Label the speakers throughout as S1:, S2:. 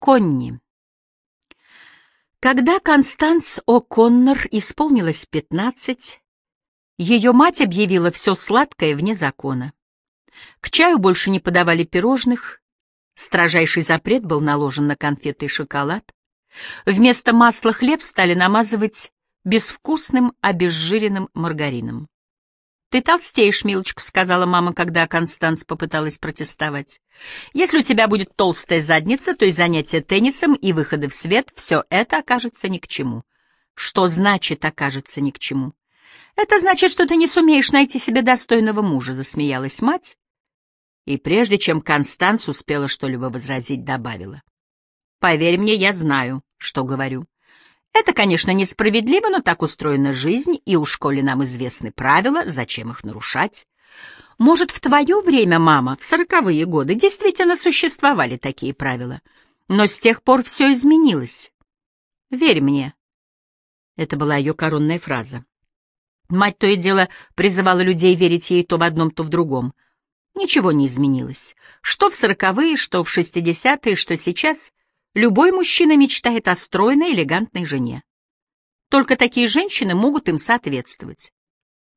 S1: Конни. Когда Констанс О'Коннор исполнилось пятнадцать, ее мать объявила все сладкое вне закона. К чаю больше не подавали пирожных, строжайший запрет был наложен на конфеты и шоколад. Вместо масла хлеб стали намазывать безвкусным обезжиренным маргарином. «Ты толстеешь, милочка», — сказала мама, когда Констанс попыталась протестовать. «Если у тебя будет толстая задница, то и занятия теннисом, и выходы в свет — все это окажется ни к чему». «Что значит «окажется ни к чему»?» «Это значит, что ты не сумеешь найти себе достойного мужа», — засмеялась мать. И прежде чем Констанс успела что-либо возразить, добавила. «Поверь мне, я знаю, что говорю. Это, конечно, несправедливо, но так устроена жизнь, и у школе нам известны правила, зачем их нарушать. Может, в твое время, мама, в сороковые годы, действительно существовали такие правила, но с тех пор все изменилось. Верь мне. Это была ее коронная фраза. Мать то и дело призывала людей верить ей то в одном, то в другом. Ничего не изменилось. Что в сороковые, что в шестидесятые, что сейчас. Любой мужчина мечтает о стройной, элегантной жене. Только такие женщины могут им соответствовать.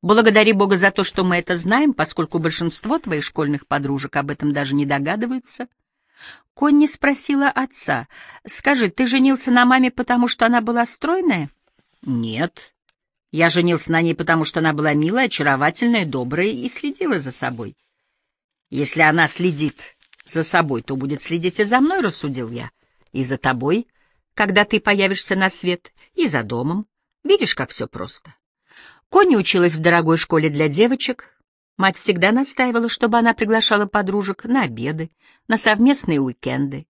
S1: Благодари Бога за то, что мы это знаем, поскольку большинство твоих школьных подружек об этом даже не догадываются. Конни спросила отца, «Скажи, ты женился на маме, потому что она была стройная?» «Нет. Я женился на ней, потому что она была милая, очаровательная, добрая и следила за собой. Если она следит за собой, то будет следить и за мной», — рассудил я. И за тобой, когда ты появишься на свет, и за домом. Видишь, как все просто. Конни училась в дорогой школе для девочек. Мать всегда настаивала, чтобы она приглашала подружек на обеды, на совместные уикенды.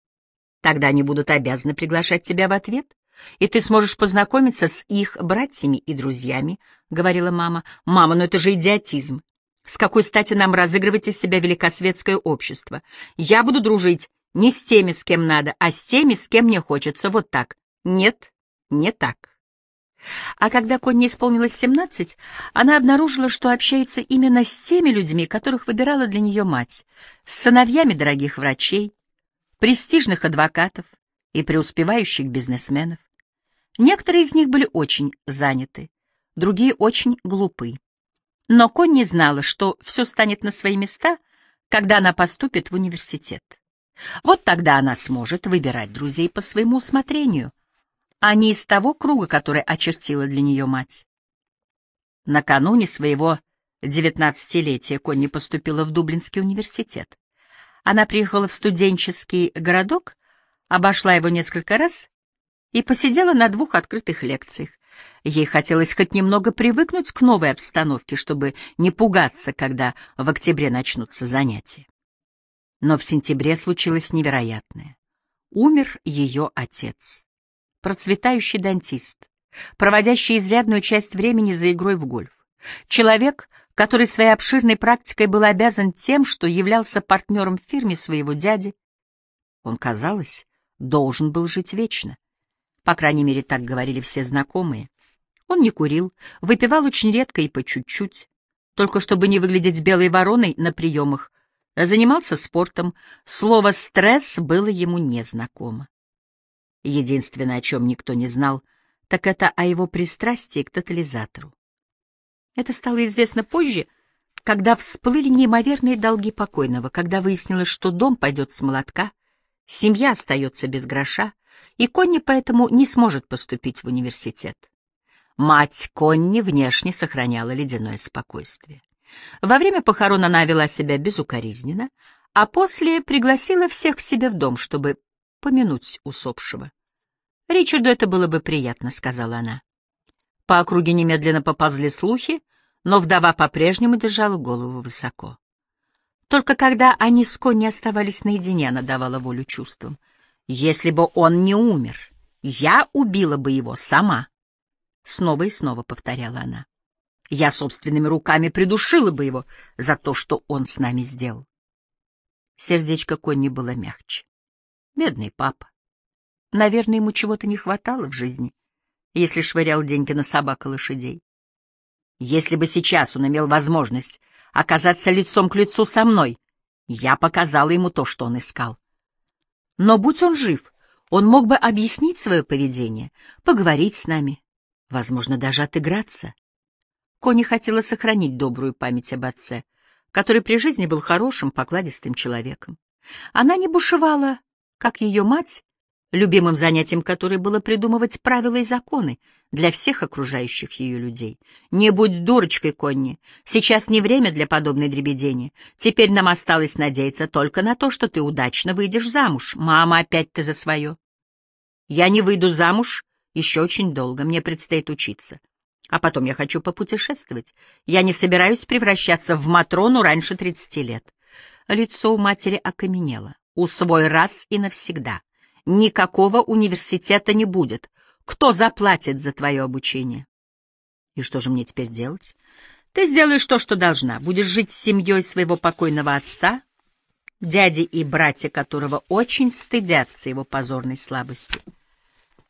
S1: Тогда они будут обязаны приглашать тебя в ответ, и ты сможешь познакомиться с их братьями и друзьями, — говорила мама. Мама, ну это же идиотизм. С какой стати нам разыгрывать из себя великосветское общество? Я буду дружить не с теми, с кем надо, а с теми, с кем мне хочется. Вот так. Нет, не так. А когда Конни исполнилось семнадцать, она обнаружила, что общается именно с теми людьми, которых выбирала для нее мать, с сыновьями дорогих врачей, престижных адвокатов и преуспевающих бизнесменов. Некоторые из них были очень заняты, другие очень глупы. Но Конни знала, что все станет на свои места, когда она поступит в университет. Вот тогда она сможет выбирать друзей по своему усмотрению, а не из того круга, который очертила для нее мать. Накануне своего девятнадцатилетия Конни поступила в Дублинский университет. Она приехала в студенческий городок, обошла его несколько раз и посидела на двух открытых лекциях. Ей хотелось хоть немного привыкнуть к новой обстановке, чтобы не пугаться, когда в октябре начнутся занятия. Но в сентябре случилось невероятное. Умер ее отец, процветающий дантист, проводящий изрядную часть времени за игрой в гольф. Человек, который своей обширной практикой был обязан тем, что являлся партнером в фирме своего дяди. Он, казалось, должен был жить вечно. По крайней мере, так говорили все знакомые. Он не курил, выпивал очень редко и по чуть-чуть, только чтобы не выглядеть белой вороной на приемах, Занимался спортом, слово «стресс» было ему незнакомо. Единственное, о чем никто не знал, так это о его пристрастии к тотализатору. Это стало известно позже, когда всплыли неимоверные долги покойного, когда выяснилось, что дом пойдет с молотка, семья остается без гроша, и Конни поэтому не сможет поступить в университет. Мать Конни внешне сохраняла ледяное спокойствие. Во время похорон она вела себя безукоризненно, а после пригласила всех к себе в дом, чтобы помянуть усопшего. «Ричарду это было бы приятно», — сказала она. По округе немедленно поползли слухи, но вдова по-прежнему держала голову высоко. Только когда они с Конни оставались наедине, она давала волю чувствам. «Если бы он не умер, я убила бы его сама», — снова и снова повторяла она. Я собственными руками придушила бы его за то, что он с нами сделал. Сердечко Конни было мягче. Бедный папа. Наверное, ему чего-то не хватало в жизни, если швырял деньги на собак и лошадей. Если бы сейчас он имел возможность оказаться лицом к лицу со мной, я показала ему то, что он искал. Но будь он жив, Он мог бы объяснить свое поведение, поговорить с нами, возможно, даже отыграться. Кони хотела сохранить добрую память об отце, который при жизни был хорошим, покладистым человеком. Она не бушевала, как ее мать, любимым занятием которой было придумывать правила и законы для всех окружающих ее людей. «Не будь дурочкой, Конни, сейчас не время для подобной дребедени. Теперь нам осталось надеяться только на то, что ты удачно выйдешь замуж. Мама, опять ты за свое». «Я не выйду замуж еще очень долго, мне предстоит учиться. А потом я хочу попутешествовать. Я не собираюсь превращаться в Матрону раньше тридцати лет». Лицо у матери окаменело. «Усвой раз и навсегда» никакого университета не будет. Кто заплатит за твое обучение? И что же мне теперь делать? Ты сделаешь то, что должна. Будешь жить с семьей своего покойного отца, дяди и братья которого очень стыдятся его позорной слабости.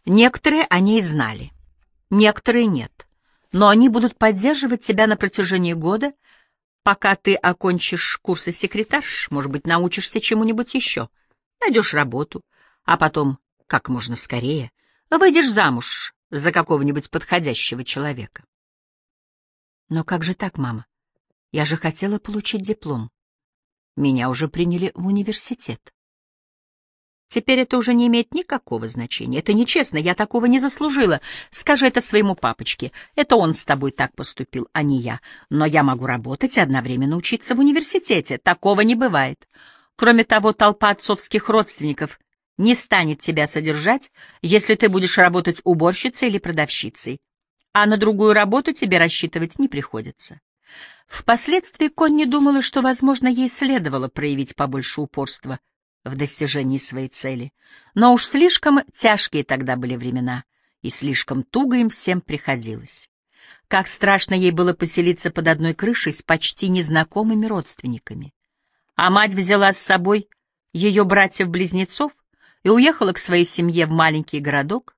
S1: Некоторые о ней знали, некоторые нет. Но они будут поддерживать тебя на протяжении года, пока ты окончишь курсы секретарш, может быть, научишься чему-нибудь еще, найдешь работу, а потом, как можно скорее, выйдешь замуж за какого-нибудь подходящего человека. Но как же так, мама? Я же хотела получить диплом. Меня уже приняли в университет. Теперь это уже не имеет никакого значения. Это нечестно, я такого не заслужила. Скажи это своему папочке. Это он с тобой так поступил, а не я. Но я могу работать и одновременно учиться в университете. Такого не бывает. Кроме того, толпа отцовских родственников не станет тебя содержать, если ты будешь работать уборщицей или продавщицей, а на другую работу тебе рассчитывать не приходится. Впоследствии Конни думала, что, возможно, ей следовало проявить побольше упорства в достижении своей цели, но уж слишком тяжкие тогда были времена, и слишком туго им всем приходилось. Как страшно ей было поселиться под одной крышей с почти незнакомыми родственниками. А мать взяла с собой ее братьев-близнецов, и уехала к своей семье в маленький городок,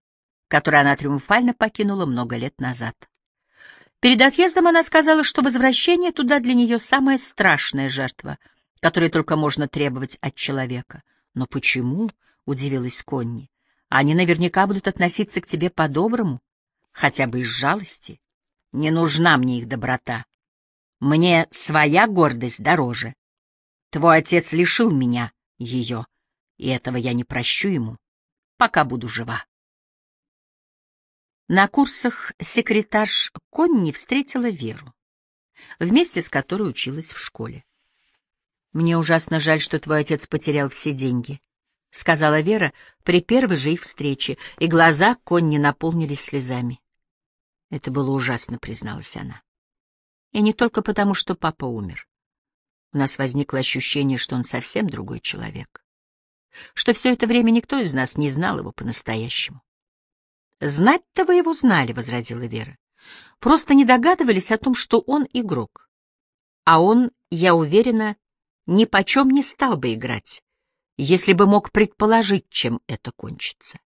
S1: который она триумфально покинула много лет назад. Перед отъездом она сказала, что возвращение туда для нее самая страшная жертва, которую только можно требовать от человека. «Но почему?» — удивилась Конни. «Они наверняка будут относиться к тебе по-доброму, хотя бы из жалости. Не нужна мне их доброта. Мне своя гордость дороже. Твой отец лишил меня ее, и этого я не прощу ему, пока буду жива. На курсах секретарш Конни встретила Веру, вместе с которой училась в школе. «Мне ужасно жаль, что твой отец потерял все деньги», — сказала Вера при первой же их встрече, и глаза Конни наполнились слезами. «Это было ужасно», — призналась она. «И не только потому, что папа умер. У нас возникло ощущение, что он совсем другой человек что все это время никто из нас не знал его по-настоящему. «Знать-то вы его знали», — возразила Вера. «Просто не догадывались о том, что он игрок. А он, я уверена, ни почем не стал бы играть, если бы мог предположить, чем это кончится».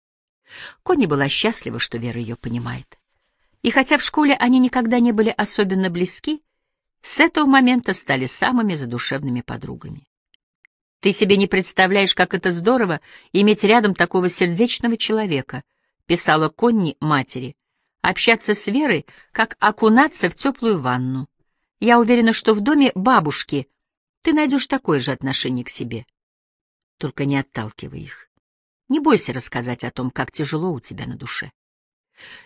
S1: Кони была счастлива, что Вера ее понимает. И хотя в школе они никогда не были особенно близки, с этого момента стали самыми задушевными подругами. Ты себе не представляешь, как это здорово иметь рядом такого сердечного человека, писала Конни матери. Общаться с Верой, как окунаться в теплую ванну. Я уверена, что в доме бабушки ты найдешь такое же отношение к себе. Только не отталкивай их. Не бойся рассказать о том, как тяжело у тебя на душе.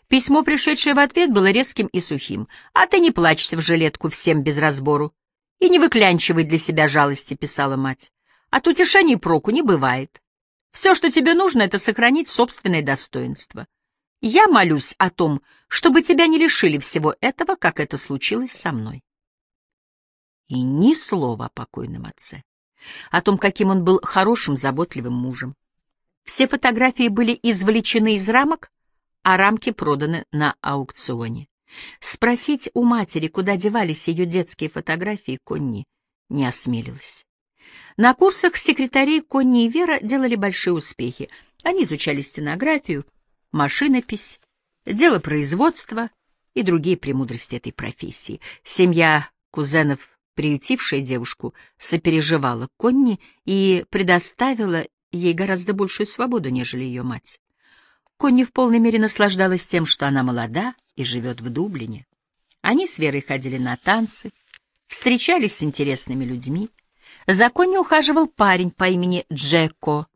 S1: Письмо, пришедшее в ответ, было резким и сухим. «А ты не плачься в жилетку всем без разбору и не выклянчивай для себя жалости», — писала мать. От утешений проку не бывает. Все, что тебе нужно, это сохранить собственное достоинство. Я молюсь о том, чтобы тебя не лишили всего этого, как это случилось со мной. И ни слова о покойном отце, о том, каким он был хорошим, заботливым мужем. Все фотографии были извлечены из рамок, а рамки проданы на аукционе. Спросить у матери, куда девались ее детские фотографии, Конни не осмелилась. На курсах секретарей Конни и Вера делали большие успехи. Они изучали стенографию, машинопись, дело производства и другие премудрости этой профессии. Семья кузенов, приютившая девушку, сопереживала Конни и предоставила ей гораздо большую свободу, нежели ее мать. Конни в полной мере наслаждалась тем, что она молода и живет в Дублине. Они с Верой ходили на танцы, встречались с интересными людьми. За Конни ухаживал парень по имени Джеко,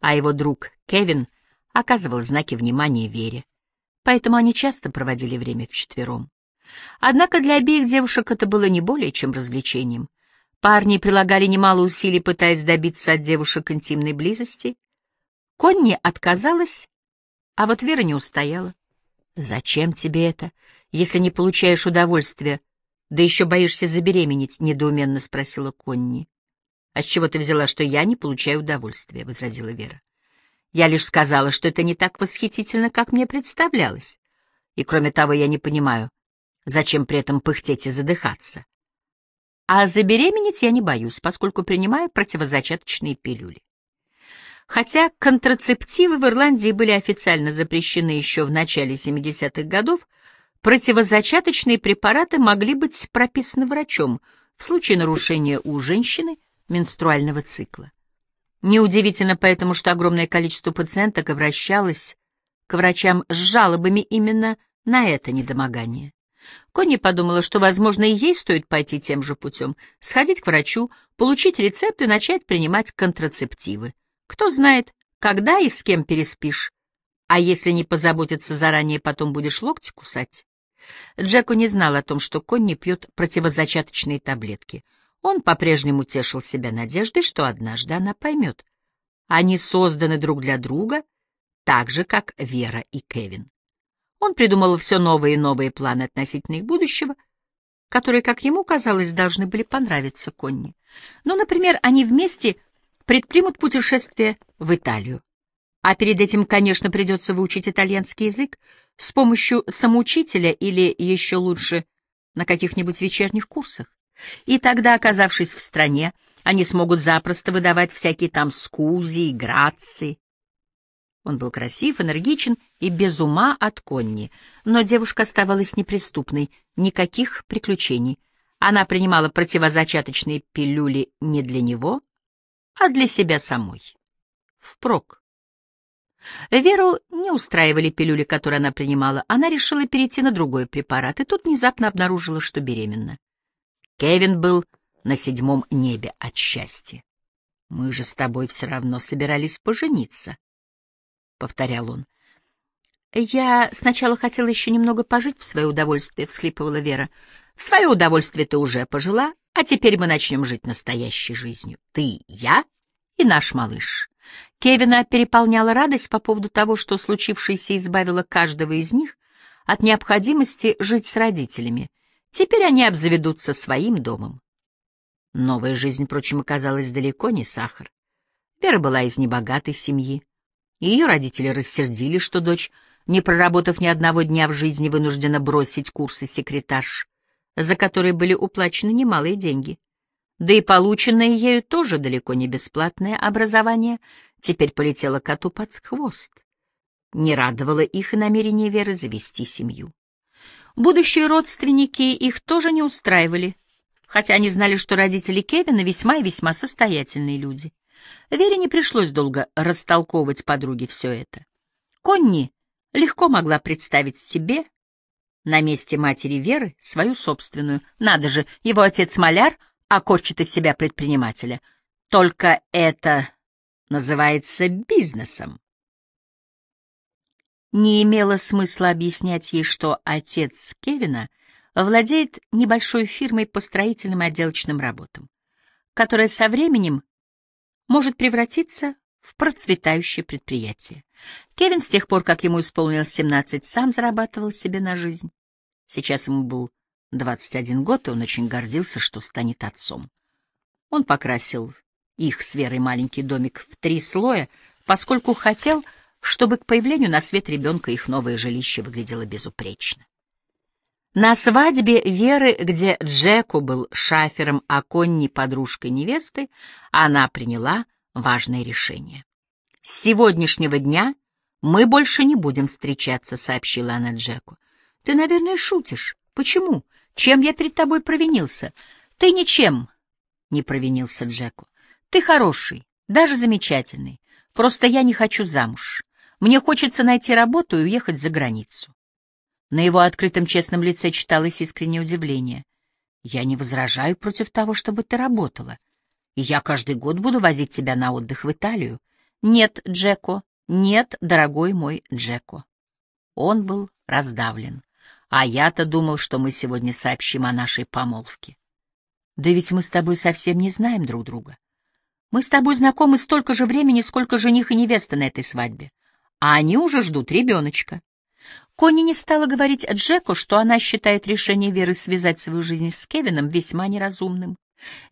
S1: а его друг Кевин оказывал знаки внимания Вере. Поэтому они часто проводили время вчетвером. Однако для обеих девушек это было не более чем развлечением. Парни прилагали немало усилий, пытаясь добиться от девушек интимной близости. Конни отказалась, а вот Вера не устояла. «Зачем тебе это, если не получаешь удовольствия, да еще боишься забеременеть?» — недоуменно спросила Конни. «А с чего ты взяла, что я не получаю удовольствия?» — возразила Вера. «Я лишь сказала, что это не так восхитительно, как мне представлялось. И кроме того, я не понимаю, зачем при этом пыхтеть и задыхаться. А забеременеть я не боюсь, поскольку принимаю противозачаточные пилюли. Хотя контрацептивы в Ирландии были официально запрещены еще в начале 70-х годов, противозачаточные препараты могли быть прописаны врачом в случае нарушения у женщины менструального цикла. Неудивительно поэтому, что огромное количество пациенток обращалось к врачам с жалобами именно на это недомогание. Конни подумала, что, возможно, и ей стоит пойти тем же путем, сходить к врачу, получить рецепт и начать принимать контрацептивы. Кто знает, когда и с кем переспишь. А если не позаботиться заранее, потом будешь локти кусать. Джеку не знал о том, что Конни пьет противозачаточные таблетки. Он по-прежнему тешил себя надеждой, что однажды она поймет. Они созданы друг для друга, так же, как Вера и Кевин. Он придумал все новые и новые планы относительно их будущего, которые, как ему казалось, должны были понравиться Конни. Ну, например, они вместе предпримут путешествие в Италию. А перед этим, конечно, придется выучить итальянский язык с помощью самоучителя или, еще лучше, на каких-нибудь вечерних курсах. И тогда, оказавшись в стране, они смогут запросто выдавать всякие там скузи и грации, он был красив, энергичен и без ума от Конни, но девушка оставалась неприступной, никаких приключений. Она принимала противозачаточные пилюли не для него, а для себя самой. Впрок. Веру не устраивали пилюли, которые она принимала. Она решила перейти на другой препарат, и тут внезапно обнаружила, что беременна. Кевин был на седьмом небе от счастья. «Мы же с тобой все равно собирались пожениться», — повторял он. «Я сначала хотела еще немного пожить в свое удовольствие», — всхлипывала Вера. «В свое удовольствие ты уже пожила, а теперь мы начнем жить настоящей жизнью. Ты, я и наш малыш». Кевина переполняла радость по поводу того, что случившееся избавило каждого из них от необходимости жить с родителями. Теперь они обзаведутся своим домом. Новая жизнь, впрочем, оказалась далеко не сахар. Вера была из небогатой семьи. Ее родители рассердили, что дочь, не проработав ни одного дня в жизни, вынуждена бросить курсы секретарш, за которые были уплачены немалые деньги. Да и полученное ею тоже далеко не бесплатное образование теперь полетело коту под хвост. Не радовало их и намерение Веры завести семью. Будущие родственники их тоже не устраивали, хотя они знали, что родители Кевина весьма и весьма состоятельные люди. Вере не пришлось долго растолковывать подруге все это. Конни легко могла представить себе на месте матери Веры свою собственную. Надо же, его отец-маляр, а корчит из себя предпринимателя. Только это называется бизнесом. Не имело смысла объяснять ей, что отец Кевина владеет небольшой фирмой по строительным и отделочным работам, которая со временем может превратиться в процветающее предприятие. Кевин с тех пор, как ему исполнилось 17, сам зарабатывал себе на жизнь. Сейчас ему был 21 год, и он очень гордился, что станет отцом. Он покрасил их с Верой маленький домик в три слоя, поскольку хотел, чтобы к появлению на свет ребенка их новое жилище выглядело безупречно. На свадьбе Веры, где Джеку был шафером, а Конни — подружкой невесты, она приняла важное решение. «С сегодняшнего дня мы больше не будем встречаться», — сообщила она Джеку. «Ты, наверное, шутишь. Почему? Чем я перед тобой провинился?» «Ты ничем не провинился, Джеку. Ты хороший, даже замечательный. Просто я не хочу замуж. Мне хочется найти работу и уехать за границу. На его открытом честном лице читалось искреннее удивление. «Я не возражаю против того, чтобы ты работала. И я каждый год буду возить тебя на отдых в Италию. Нет, Джеко, нет, дорогой мой Джеко». Он был раздавлен. А я-то думал, что мы сегодня сообщим о нашей помолвке. Да ведь мы с тобой совсем не знаем друг друга. Мы с тобой знакомы столько же времени, сколько жених и невеста на этой свадьбе. А они уже ждут ребеночка. Конни не стала говорить Джеку, что она считает решение Веры связать свою жизнь с Кевином весьма неразумным.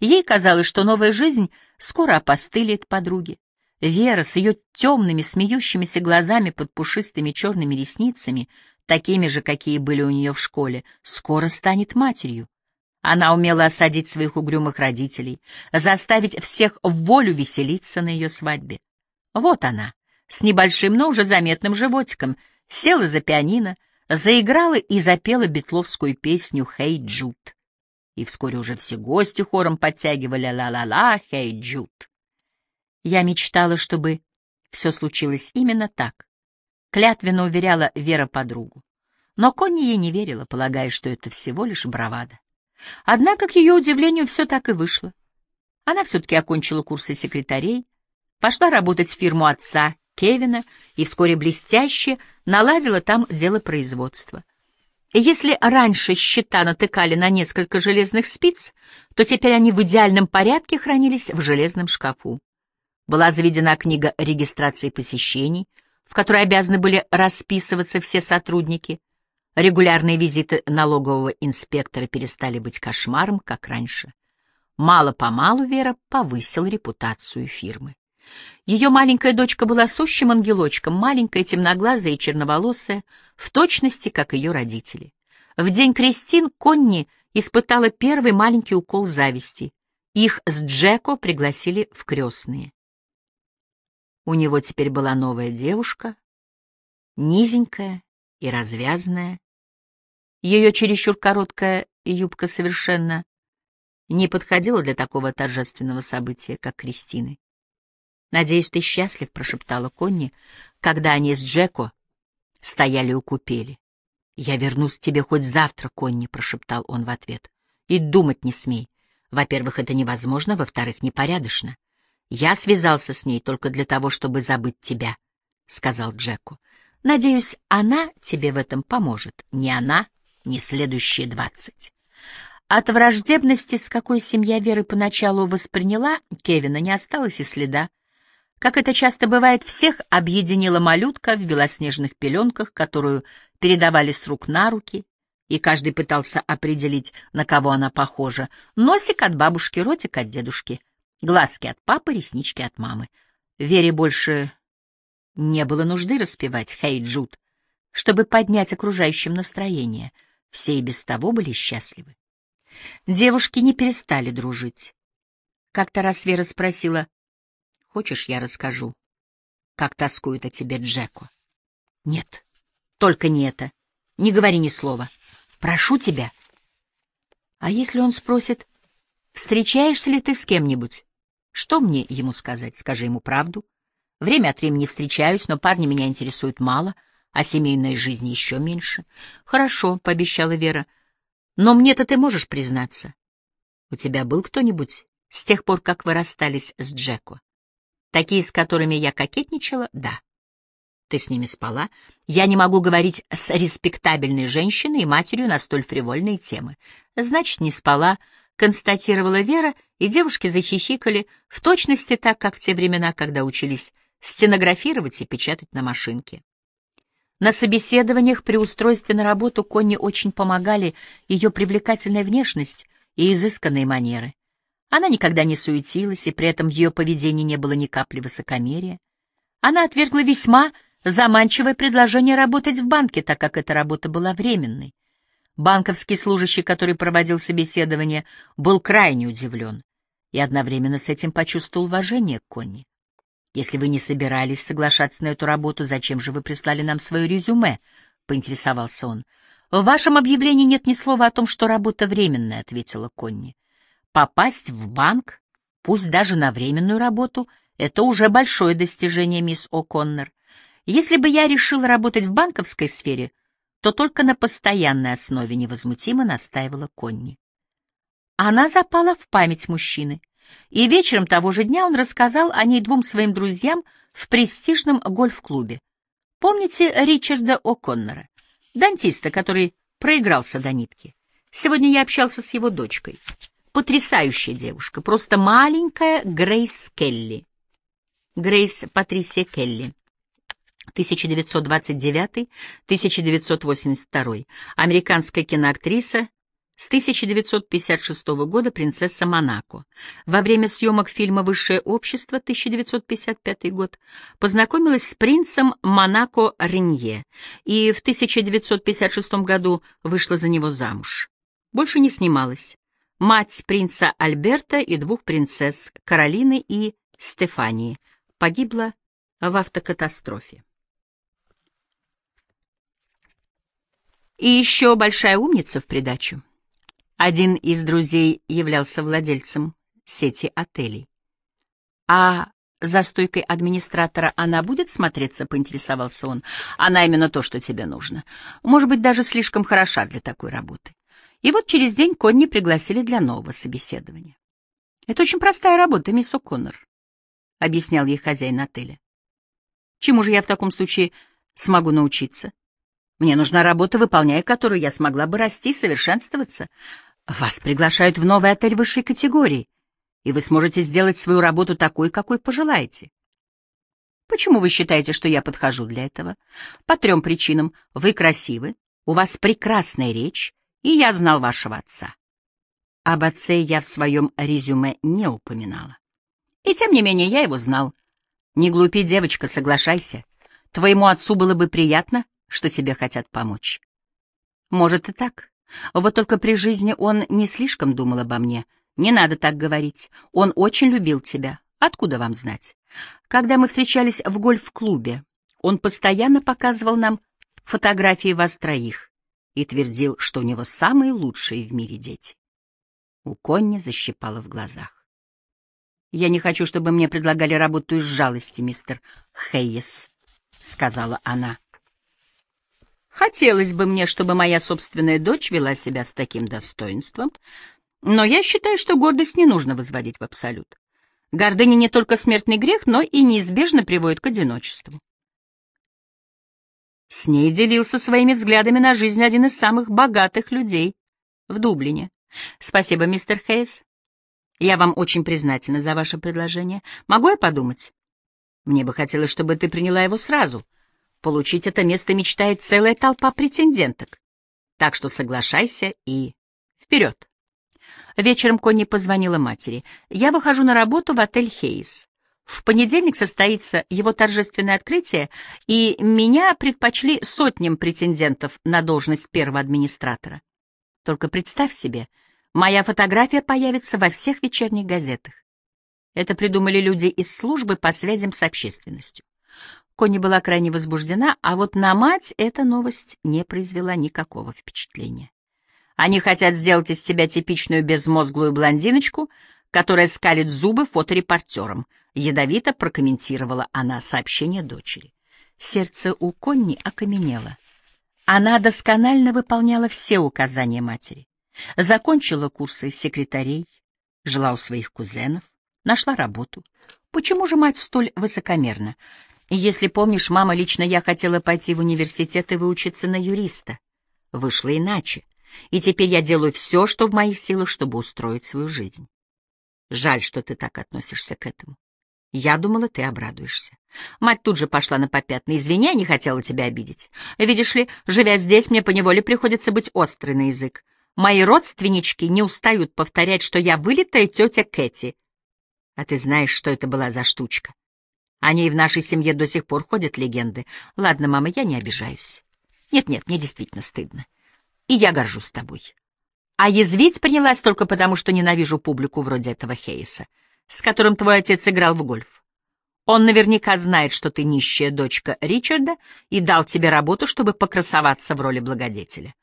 S1: Ей казалось, что новая жизнь скоро опостылит подруге. Вера с ее темными, смеющимися глазами под пушистыми черными ресницами, такими же, какие были у нее в школе, скоро станет матерью. Она умела осадить своих угрюмых родителей, заставить всех в волю веселиться на ее свадьбе. Вот она, с небольшим, но уже заметным животиком, села за пианино, заиграла и запела битловскую песню «Хей, Джуд». И вскоре уже все гости хором подтягивали «Ла-ла-ла, хей, Джуд». Я мечтала, чтобы все случилось именно так. Клятвенно уверяла Вера подругу. Но Конни ей не верила, полагая, что это всего лишь бравада. Однако, к ее удивлению, все так и вышло. Она все-таки окончила курсы секретарей, пошла работать в фирму отца Кевина и вскоре блестяще наладила там дело производства. Если раньше счета натыкали на несколько железных спиц, то теперь они в идеальном порядке хранились в железном шкафу. Была заведена книга регистрации посещений, в которой обязаны были расписываться все сотрудники. Регулярные визиты налогового инспектора перестали быть кошмаром, как раньше. Мало-помалу Вера повысила репутацию фирмы. Ее маленькая дочка была сущим ангелочком, маленькая, темноглазая и черноволосая, в точности, как ее родители. В день Кристин Конни испытала первый маленький укол зависти. Их с Джеко пригласили в крестные. У него теперь была новая девушка, низенькая и развязная. Ее чересчур короткая юбка совершенно не подходила для такого торжественного события, как Кристины. «Надеюсь, ты счастлив», — прошептала Конни, когда они с Джеко стояли у купели. «Я вернусь к тебе хоть завтра, Конни», — прошептал он в ответ. «И думать не смей. Во-первых, это невозможно, во-вторых, непорядочно. Я связался с ней только для того, чтобы забыть тебя», — сказал Джеку. «Надеюсь, она тебе в этом поможет. Ни она, ни следующие двадцать». От враждебности, с какой семья Веры поначалу восприняла Кевина, не осталось и следа. Как это часто бывает, всех объединила малютка в белоснежных пеленках, которую передавали с рук на руки, и каждый пытался определить, на кого она похожа. Носик от бабушки, ротик от дедушки, глазки от папы, реснички от мамы. Вере больше не было нужды распевать «Хей, Джуд», чтобы поднять окружающим настроение. Все и без того были счастливы. Девушки не перестали дружить. Как-то раз Вера спросила, Хочешь, я расскажу, как тоскует о тебе Джеко? Нет, только не это. Не говори ни слова. Прошу тебя. А если он спросит, встречаешься ли ты с кем-нибудь? Что мне ему сказать? Скажи ему правду. Время от времени встречаюсь, но парни меня интересуют мало, а семейной жизни еще меньше. Хорошо, — пообещала Вера, — но мне-то ты можешь признаться. У тебя был кто-нибудь с тех пор, как вы расстались с Джеко? Такие, с которыми я кокетничала, да. Ты с ними спала? Я не могу говорить с респектабельной женщиной и матерью на столь фривольные темы. Значит, не спала, констатировала Вера, и девушки захихикали, в точности так, как в те времена, когда учились стенографировать и печатать на машинке. На собеседованиях при устройстве на работу Конни очень помогали ее привлекательная внешность и изысканные манеры. Она никогда не суетилась, и при этом в ее поведении не было ни капли высокомерия. Она отвергла весьма заманчивое предложение работать в банке, так как эта работа была временной. Банковский служащий, который проводил собеседование, был крайне удивлен и одновременно с этим почувствовал уважение к Конни. «Если вы не собирались соглашаться на эту работу, зачем же вы прислали нам свое резюме?» — поинтересовался он. «В вашем объявлении нет ни слова о том, что работа временная», — ответила Конни. Попасть в банк, пусть даже на временную работу, Это уже большое достижение, мисс О'Коннор. Если бы я решила работать в банковской сфере, то только на постоянной основе невозмутимо настаивала Конни. Она запала в память мужчины, и вечером того же дня он рассказал о ней двум своим друзьям в престижном гольф-клубе. Помните Ричарда О'Коннора, дантиста, который проигрался до нитки? Сегодня я общался с его дочкой. Потрясающая девушка, просто маленькая Грейс Келли. Грейс Патрисия Келли. 1929-1982. Американская киноактриса, с 1956 года принцесса Монако. Во время съемок фильма «Высшее общество» 1955 год познакомилась с принцем Монако Ренье и в 1956 году вышла за него замуж. Больше не снималась. Мать принца Альберта и двух принцесс Каролины и Стефании погибла в автокатастрофе. И еще большая умница в придачу. Один из друзей являлся владельцем сети отелей. «А за стойкой администратора она будет смотреться?» — поинтересовался он. «Она именно то, что тебе нужно. Может быть, даже слишком хороша для такой работы». И вот через день Конни пригласили для нового собеседования. «Это очень простая работа, мисс О'Коннор», — объяснял ей хозяин отеля. «Чему же я в таком случае смогу научиться?» Мне нужна работа, выполняя которую я смогла бы расти, совершенствоваться. Вас приглашают в новый отель высшей категории, и вы сможете сделать свою работу такой, какой пожелаете. Почему вы считаете, что я подхожу для этого? По трем причинам. Вы красивы, у вас прекрасная речь, и я знал вашего отца. Об отце я в своем резюме не упоминала. И тем не менее я его знал. Не глупи, девочка, соглашайся. Твоему отцу было бы приятно, что тебе хотят помочь. Может и так. Вот только при жизни он не слишком думал обо мне. Не надо так говорить. Он очень любил тебя. Откуда вам знать? Когда мы встречались в гольф-клубе, он постоянно показывал нам фотографии вас троих и твердил, что у него самые лучшие в мире дети. У Конни защипало в глазах. «Я не хочу, чтобы мне предлагали работу из жалости, мистер Хейес», — сказала она. Хотелось бы мне, чтобы моя собственная дочь вела себя с таким достоинством, но я считаю, что гордость не нужно возводить в абсолют. Гордыня не только смертный грех, но и неизбежно приводит к одиночеству. С ней делился своими взглядами на жизнь один из самых богатых людей в Дублине. Спасибо, мистер Хейс. Я вам очень признательна за ваше предложение. Могу я подумать? Мне бы хотелось, чтобы ты приняла его сразу — Получить это место мечтает целая толпа претенденток. Так что соглашайся и вперед. Вечером Конни позвонила матери. «Я выхожу на работу в отель «Хейс». В понедельник состоится его торжественное открытие, и меня предпочли сотням претендентов на должность первого администратора. Только представь себе, моя фотография появится во всех вечерних газетах. Это придумали люди из службы по связям с общественностью. Конни была крайне возбуждена, а вот на мать эта новость не произвела никакого впечатления. Они хотят сделать из себя типичную безмозглую блондиночку, которая скалит зубы фоторепортерам. Ядовито прокомментировала она сообщение дочери. Сердце у Конни окаменело. Она досконально выполняла все указания матери. Закончила курсы секретарей, жила у своих кузенов, нашла работу. Почему же мать столь высокомерна? Если помнишь, мама, лично я хотела пойти в университет и выучиться на юриста. Вышло иначе. И теперь я делаю все, что в моих силах, чтобы устроить свою жизнь. Жаль, что ты так относишься к этому. Я думала, ты обрадуешься. Мать тут же пошла на попятный. Извини, я не хотела тебя обидеть. Видишь ли, живя здесь, мне поневоле приходится быть острой на язык. Мои родственнички не устают повторять, что я вылитая тетя Кэти. А ты знаешь, что это была за штучка? О ней в нашей семье до сих пор ходят легенды. Ладно, мама, я не обижаюсь. Нет-нет, мне действительно стыдно. И я горжусь тобой. А язвить принялась только потому, что ненавижу публику вроде этого Хейса, с которым твой отец играл в гольф. Он наверняка знает, что ты нищая дочка Ричарда и дал тебе работу, чтобы покрасоваться в роли благодетеля.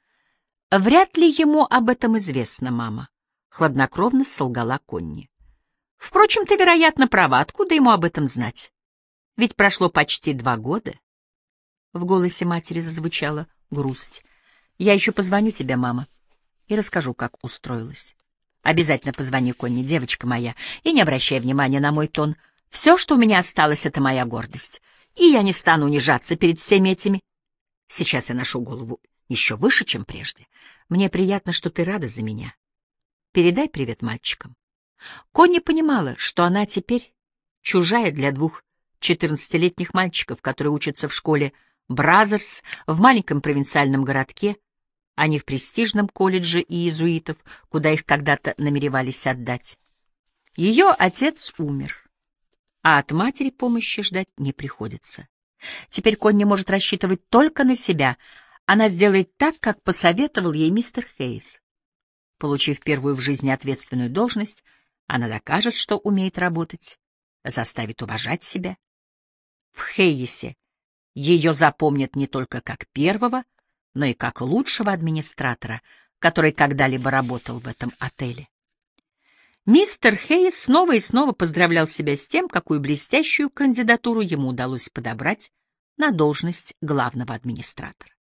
S1: Вряд ли ему об этом известно, мама. Хладнокровно солгала Конни. Впрочем, ты, вероятно, права. Откуда ему об этом знать? Ведь прошло почти два года. В голосе матери зазвучала грусть. Я еще позвоню тебе, мама, и расскажу, как устроилась. Обязательно позвони Конни, девочка моя, и не обращай внимания на мой тон. Все, что у меня осталось, — это моя гордость. И я не стану унижаться перед всеми этими. Сейчас я ношу голову еще выше, чем прежде. Мне приятно, что ты рада за меня. Передай привет мальчикам. Конни понимала, что она теперь чужая для двух четырнадцатилетних мальчиков, которые учатся в школе Бразерс в маленьком провинциальном городке, а не в престижном колледже иезуитов, куда их когда-то намеревались отдать. Ее отец умер, а от матери помощи ждать не приходится. Теперь Конни может рассчитывать только на себя. Она сделает так, как посоветовал ей мистер Хейс. Получив первую в жизни ответственную должность, она докажет, что умеет работать, заставит уважать себя. В Хейсе ее запомнят не только как первого, но и как лучшего администратора, который когда-либо работал в этом отеле. Мистер Хейс снова и снова поздравлял себя с тем, какую блестящую кандидатуру ему удалось подобрать на должность главного администратора.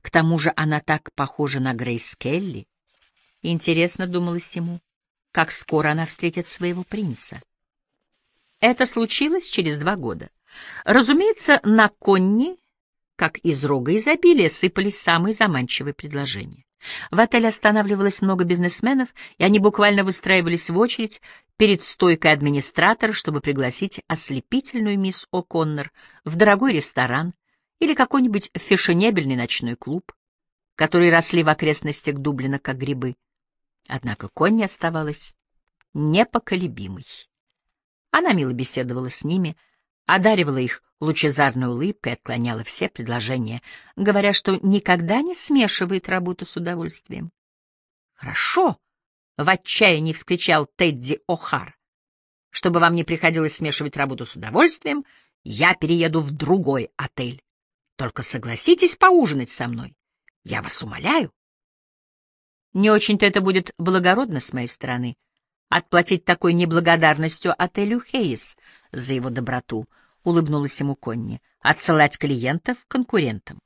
S1: К тому же она так похожа на Грейс Келли. Интересно, думалось ему, как скоро она встретит своего принца. Это случилось через два года. Разумеется, на Конни, как из рога изобилия, сыпались самые заманчивые предложения. В отеле останавливалось много бизнесменов, и они буквально выстраивались в очередь перед стойкой администратора, чтобы пригласить ослепительную мисс О'Коннор в дорогой ресторан или какой-нибудь фешенебельный ночной клуб, которые росли в окрестностях Дублина как грибы. Однако Конни оставалась непоколебимой. Она мило беседовала с ними, одаривала их лучезарной улыбкой, отклоняла все предложения, говоря, что никогда не смешивает работу с удовольствием. «Хорошо!» — в отчаянии вскричал Тедди О'Хар. «Чтобы вам не приходилось смешивать работу с удовольствием, я перееду в другой отель. Только согласитесь поужинать со мной. Я вас умоляю». Не очень-то это будет благородно с моей стороны — отплатить такой неблагодарностью отелю Хейс за его доброту, — улыбнулась ему Конни, — отсылать клиентов конкурентам.